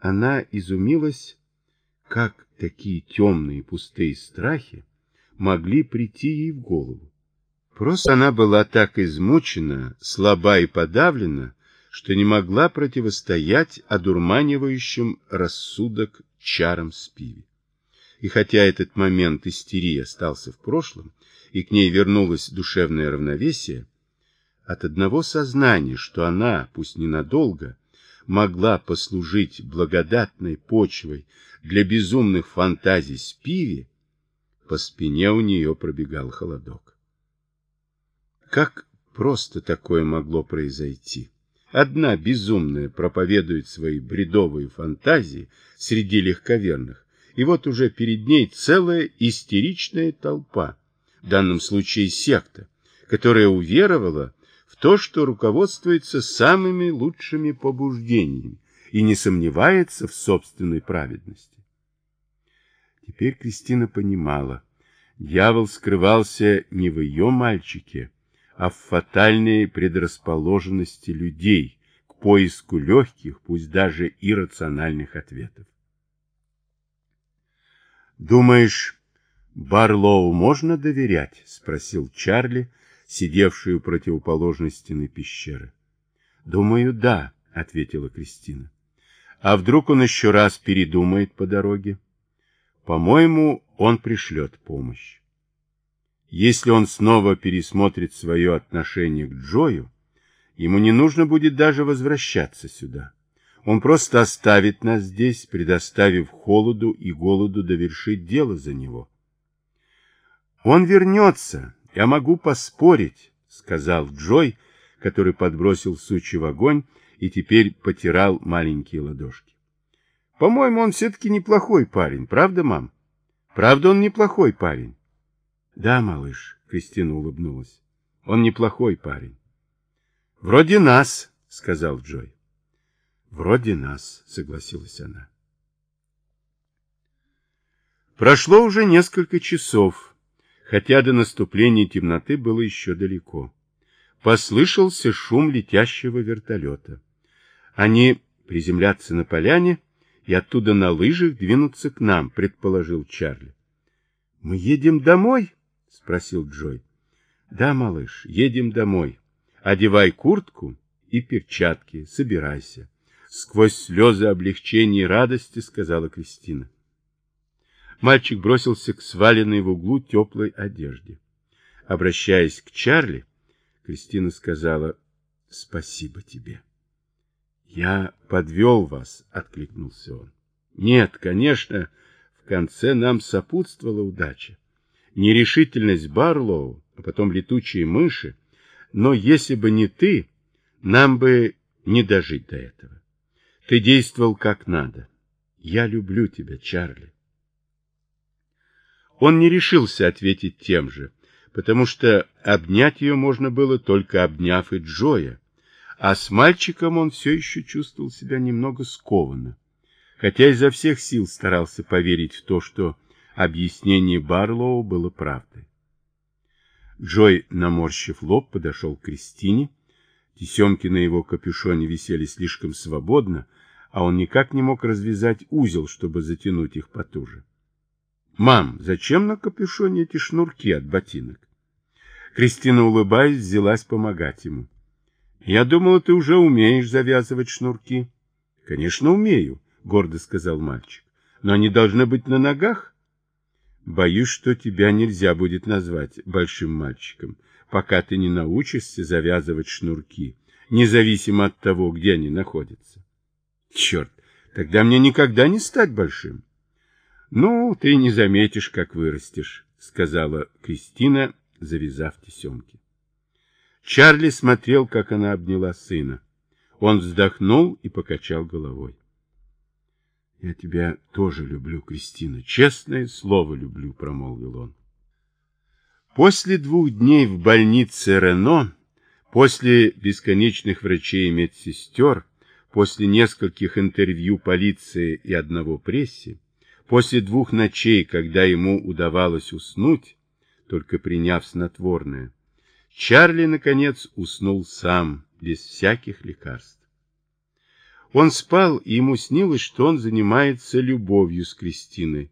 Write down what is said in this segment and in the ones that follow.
она изумилась, как такие темные пустые страхи могли прийти ей в голову. Просто она была так измучена, слаба и подавлена, что не могла противостоять одурманивающим рассудок чарам Спиви. И хотя этот момент истерии остался в прошлом, и к ней вернулось душевное равновесие, от одного сознания, что она, пусть ненадолго, могла послужить благодатной почвой для безумных фантазий Спиви, по спине у нее пробегал холодок. Как просто такое могло произойти? Одна безумная проповедует свои бредовые фантазии среди легковерных, и вот уже перед ней целая истеричная толпа, в данном случае секта, которая уверовала то, что руководствуется самыми лучшими побуждениями и не сомневается в собственной праведности. Теперь Кристина понимала, дьявол скрывался не в ее мальчике, а в фатальной предрасположенности людей к поиску легких, пусть даже иррациональных ответов. «Думаешь, Барлоу можно доверять?» — спросил Чарли, сидевший у противоположной стены пещеры. «Думаю, да», — ответила Кристина. «А вдруг он еще раз передумает по дороге?» По-моему, он пришлет помощь. Если он снова пересмотрит свое отношение к Джою, ему не нужно будет даже возвращаться сюда. Он просто оставит нас здесь, предоставив холоду и голоду довершить дело за него. Он вернется, я могу поспорить, сказал Джой, который подбросил сучи в огонь и теперь потирал маленькие ладошки. По-моему, он все-таки неплохой парень, правда, мам? Правда, он неплохой парень? Да, малыш, Кристина улыбнулась. Он неплохой парень. Вроде нас, сказал Джой. Вроде нас, согласилась она. Прошло уже несколько часов, хотя до наступления темноты было еще далеко. Послышался шум летящего вертолета. Они приземлятся на поляне, и оттуда на лыжах двинуться к нам, предположил Чарли. — Мы едем домой? — спросил Джой. — Да, малыш, едем домой. Одевай куртку и перчатки, собирайся. Сквозь слезы облегчения и радости сказала Кристина. Мальчик бросился к сваленной в углу теплой одежде. Обращаясь к Чарли, Кристина сказала «Спасибо тебе». «Я подвел вас», — откликнулся он. «Нет, конечно, в конце нам сопутствовала удача. Нерешительность Барлоу, а потом летучие мыши. Но если бы не ты, нам бы не дожить до этого. Ты действовал как надо. Я люблю тебя, Чарли». Он не решился ответить тем же, потому что обнять ее можно было, только обняв и Джоя, а с мальчиком он все еще чувствовал себя немного скованно, хотя изо всех сил старался поверить в то, что объяснение Барлоу было правдой. Джой, наморщив лоб, подошел к Кристине. Тесемки на его капюшоне висели слишком свободно, а он никак не мог развязать узел, чтобы затянуть их потуже. «Мам, зачем на капюшоне эти шнурки от ботинок?» Кристина, улыбаясь, взялась помогать ему. Я думала, ты уже умеешь завязывать шнурки. Конечно, умею, гордо сказал мальчик. Но они должны быть на ногах. Боюсь, что тебя нельзя будет назвать большим мальчиком, пока ты не научишься завязывать шнурки, независимо от того, где они находятся. Черт, тогда мне никогда не стать большим. Ну, ты не заметишь, как вырастешь, сказала Кристина, завязав тесемки. Чарли смотрел, как она обняла сына. Он вздохнул и покачал головой. — Я тебя тоже люблю, Кристина. Честное слово люблю, — промолвил он. После двух дней в больнице Рено, после бесконечных врачей и медсестер, после нескольких интервью полиции и одного прессе, после двух ночей, когда ему удавалось уснуть, только приняв снотворное, Чарли, наконец, уснул сам, без всяких лекарств. Он спал, и ему снилось, что он занимается любовью с Кристиной.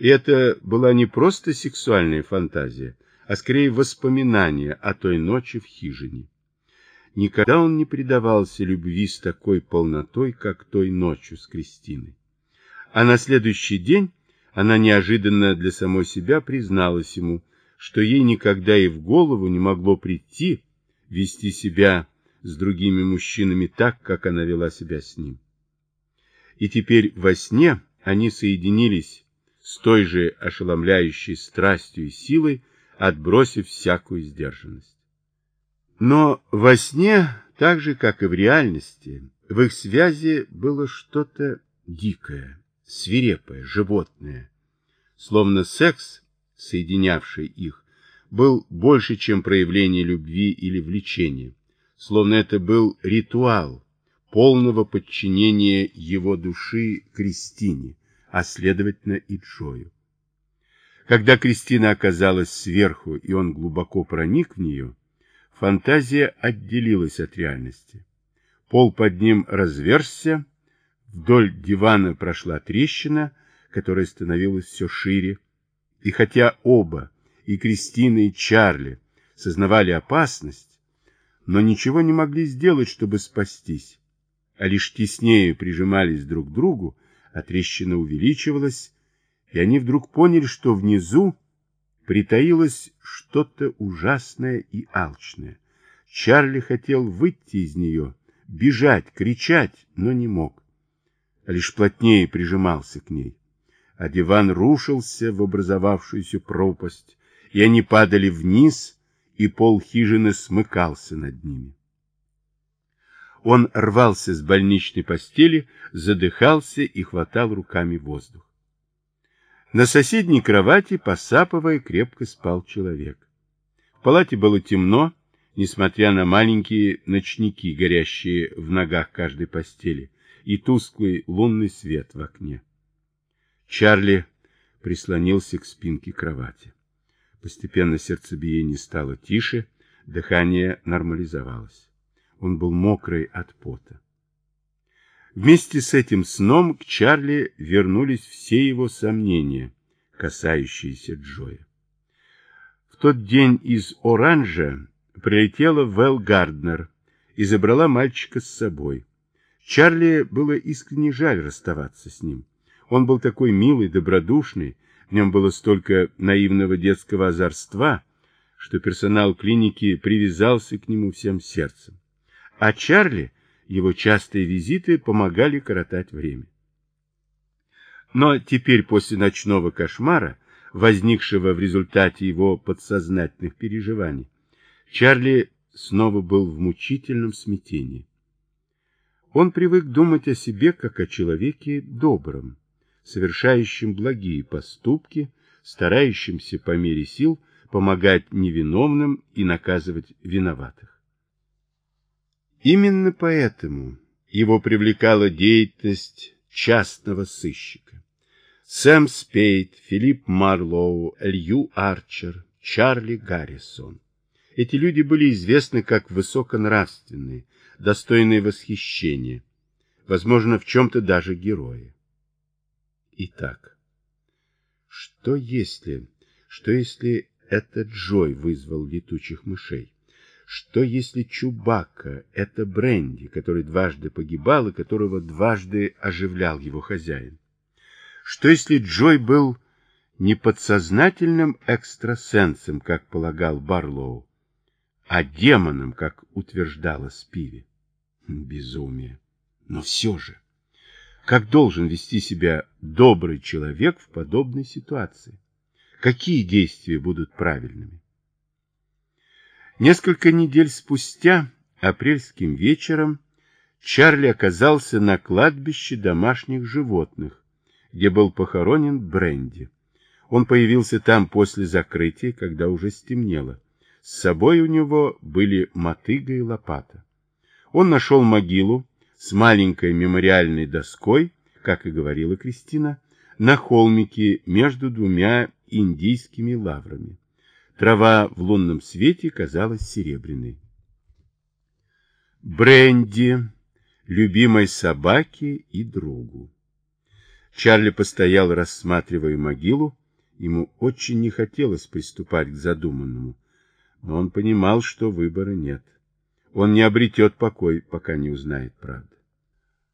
И это была не просто сексуальная фантазия, а скорее воспоминание о той ночи в хижине. Никогда он не предавался любви с такой полнотой, как той ночью с Кристиной. А на следующий день она неожиданно для самой себя призналась ему, что ей никогда и в голову не могло прийти вести себя с другими мужчинами так, как она вела себя с ним. И теперь во сне они соединились с той же ошеломляющей страстью и силой, отбросив всякую сдержанность. Но во сне, так же, как и в реальности, в их связи было что-то дикое, свирепое, животное. Словно секс, соединявший их, был больше, чем проявление любви или влечения, словно это был ритуал полного подчинения его души Кристине, а следовательно и Джою. Когда Кристина оказалась сверху, и он глубоко проник в нее, фантазия отделилась от реальности. Пол под ним разверзся, вдоль дивана прошла трещина, которая становилась все шире, и хотя оба, и Кристина, и Чарли, сознавали опасность, но ничего не могли сделать, чтобы спастись, а лишь теснее прижимались друг к другу, а трещина увеличивалась, и они вдруг поняли, что внизу притаилось что-то ужасное и алчное. Чарли хотел выйти из нее, бежать, кричать, но не мог, лишь плотнее прижимался к ней. А диван рушился в образовавшуюся пропасть, и они падали вниз, и пол хижины смыкался над ними. Он рвался с больничной постели, задыхался и хватал руками воздух. На соседней кровати, посапывая, крепко спал человек. В палате было темно, несмотря на маленькие ночники, горящие в ногах каждой постели, и тусклый лунный свет в окне. Чарли прислонился к спинке кровати. Постепенно сердцебиение стало тише, дыхание нормализовалось. Он был мокрый от пота. Вместе с этим сном к Чарли вернулись все его сомнения, касающиеся Джоя. В тот день из Оранжа прилетела Вэл Гарднер и забрала мальчика с собой. Чарли было искренне жаль расставаться с ним. Он был такой милый, добродушный, в нем было столько наивного детского озорства, что персонал клиники привязался к нему всем сердцем. А Чарли, его частые визиты помогали коротать время. Но теперь после ночного кошмара, возникшего в результате его подсознательных переживаний, Чарли снова был в мучительном смятении. Он привык думать о себе как о человеке добром, совершающим благие поступки, старающимся по мере сил помогать невиновным и наказывать виноватых. Именно поэтому его привлекала деятельность частного сыщика. Сэм Спейд, Филипп Марлоу, Лью Арчер, Чарли Гаррисон. Эти люди были известны как высоконравственные, достойные восхищения, возможно, в чем-то даже герои. Итак, что если, что если это Джой вызвал летучих мышей? Что если Чубакка — это Бренди, который дважды погибал и которого дважды оживлял его хозяин? Что если Джой был не подсознательным экстрасенсом, как полагал Барлоу, а демоном, как утверждала Спиви? Безумие. Но все же. Как должен вести себя добрый человек в подобной ситуации? Какие действия будут правильными? Несколько недель спустя, апрельским вечером, Чарли оказался на кладбище домашних животных, где был похоронен Бренди. Он появился там после закрытия, когда уже стемнело. С собой у него были мотыга и лопата. Он нашел могилу, с маленькой мемориальной доской, как и говорила Кристина, на холмике между двумя индийскими лаврами. Трава в лунном свете казалась серебряной. Бренди, любимой собаке и другу. Чарли постоял, рассматривая могилу. Ему очень не хотелось приступать к задуманному, но он понимал, что выбора нет. Он не обретет покой, пока не узнает правду.